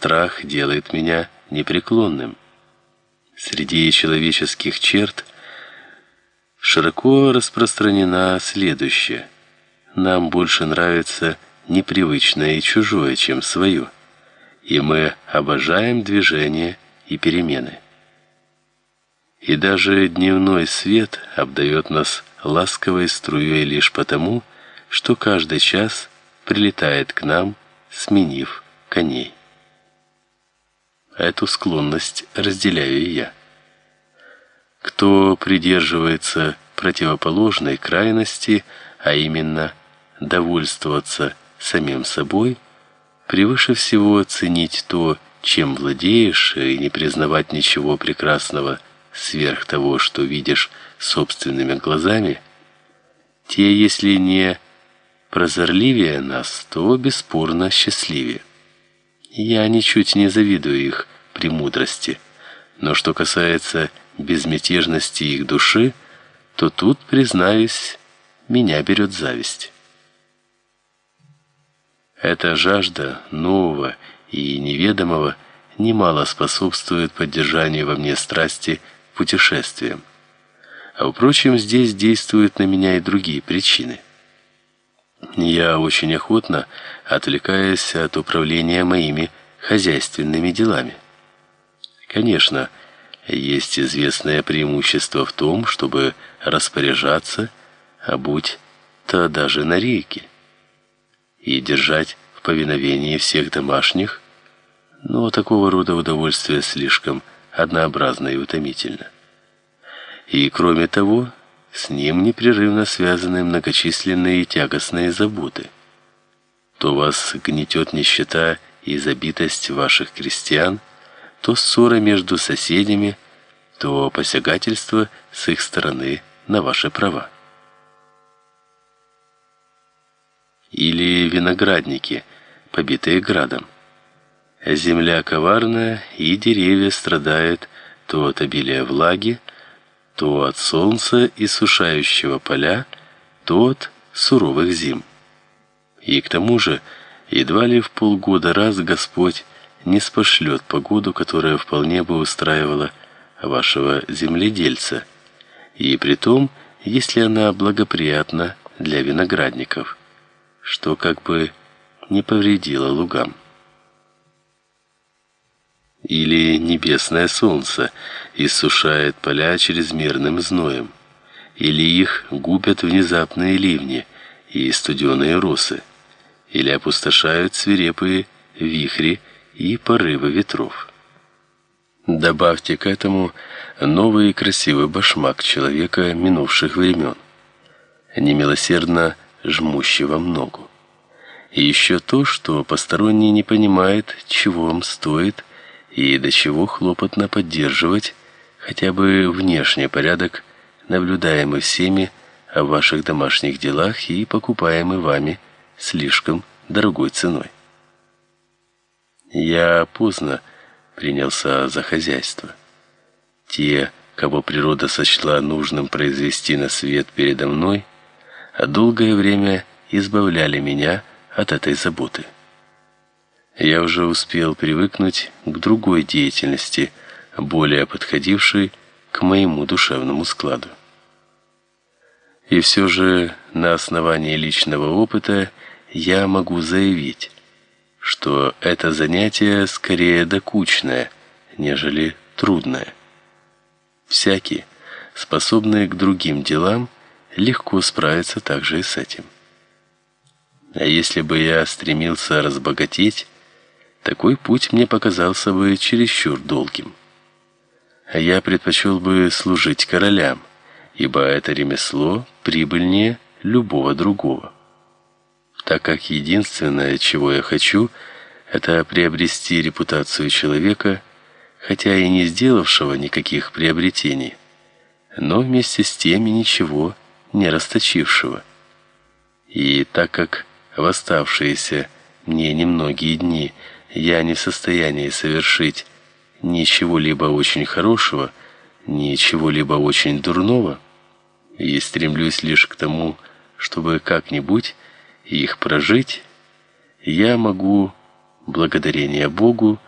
страх делает меня непреклонным. Среди человеческих черт широко распространена следующее: нам больше нравится непривычное и чужое, чем свое, и мы обожаем движение и перемены. И даже дневной свет обдает нас ласковой струей лишь потому, что каждый час прилетает к нам, сменив коней. Эту склонность разделяю и я. Кто придерживается противоположной крайности, а именно довольствоваться самим собой, превыше всего ценить то, чем владеешь, и не признавать ничего прекрасного сверх того, что видишь собственными глазами, те, если не прозорливее нас, то бесспорно счастливее. Я ничуть не завидую их премудрости, но что касается безмятежности их души, то тут, признаюсь, меня берет зависть. Эта жажда нового и неведомого немало способствует поддержанию во мне страсти к путешествиям. А впрочем, здесь действуют на меня и другие причины. Я очень охотно отвлекаюсь от управления моими хозяйственными делами. Конечно, есть известное преимущество в том, чтобы распоряжаться, а будь то даже на реке, и держать в повиновении всех домашних, но такого рода удовольствие слишком однообразно и утомительно. И кроме того, с ним непрерывно связаны многочисленные тягостные заботы. То вас гнетет нищета и забитость ваших крестьян, то ссора между соседями, то посягательство с их стороны на ваши права. Или виноградники, побитые градом. Земля коварная, и деревья страдают то от обилия влаги, то от солнца и сушающего поля, то от суровых зим. И к тому же, едва ли в полгода раз Господь не спошлет погоду, которая вполне бы устраивала вашего земледельца, и при том, если она благоприятна для виноградников, что как бы не повредило лугам. Или небесное солнце иссушает поля чрезмерным зноем, или их губят внезапные ливни и студеные росы, или опустошают свирепые вихри и порывы ветров. Добавьте к этому новый и красивый башмак человека минувших времен, немилосердно жмущего ногу. И еще то, что посторонний не понимает, чего вам стоит и до чего хлопотно поддерживать хотя бы внешний порядок, наблюдаемый всеми о ваших домашних делах и покупаемый вами слишком дорогой ценой. Я поздно принялся за хозяйство. Те, кого природа сочла нужным произвести на свет передо мной, долгое время избавляли меня от этой заботы. Я уже успел привыкнуть к другой деятельности, более подходившей к моему душевному складу. И все же на основании личного опыта я могу заявить, что это занятие скорее докучное, нежели трудное. Всякий, способный к другим делам, легко справится также и с этим. А если бы я стремился разбогатеть, такой путь мне показался бы чересчур долгим. А я предпочел бы служить королям, ибо это ремесло прибыльнее любого другого. Так как единственное, чего я хочу, это приобрести репутацию человека, хотя и не сделавшего никаких приобретений, но вместе с тем и ничего не расточившего. И так как в оставшиеся мне немногие дни я не в состоянии совершить ничего либо очень хорошего, ничего либо очень дурного, и стремлюсь лишь к тому, чтобы как-нибудь их прожить, я могу, благодарение Богу,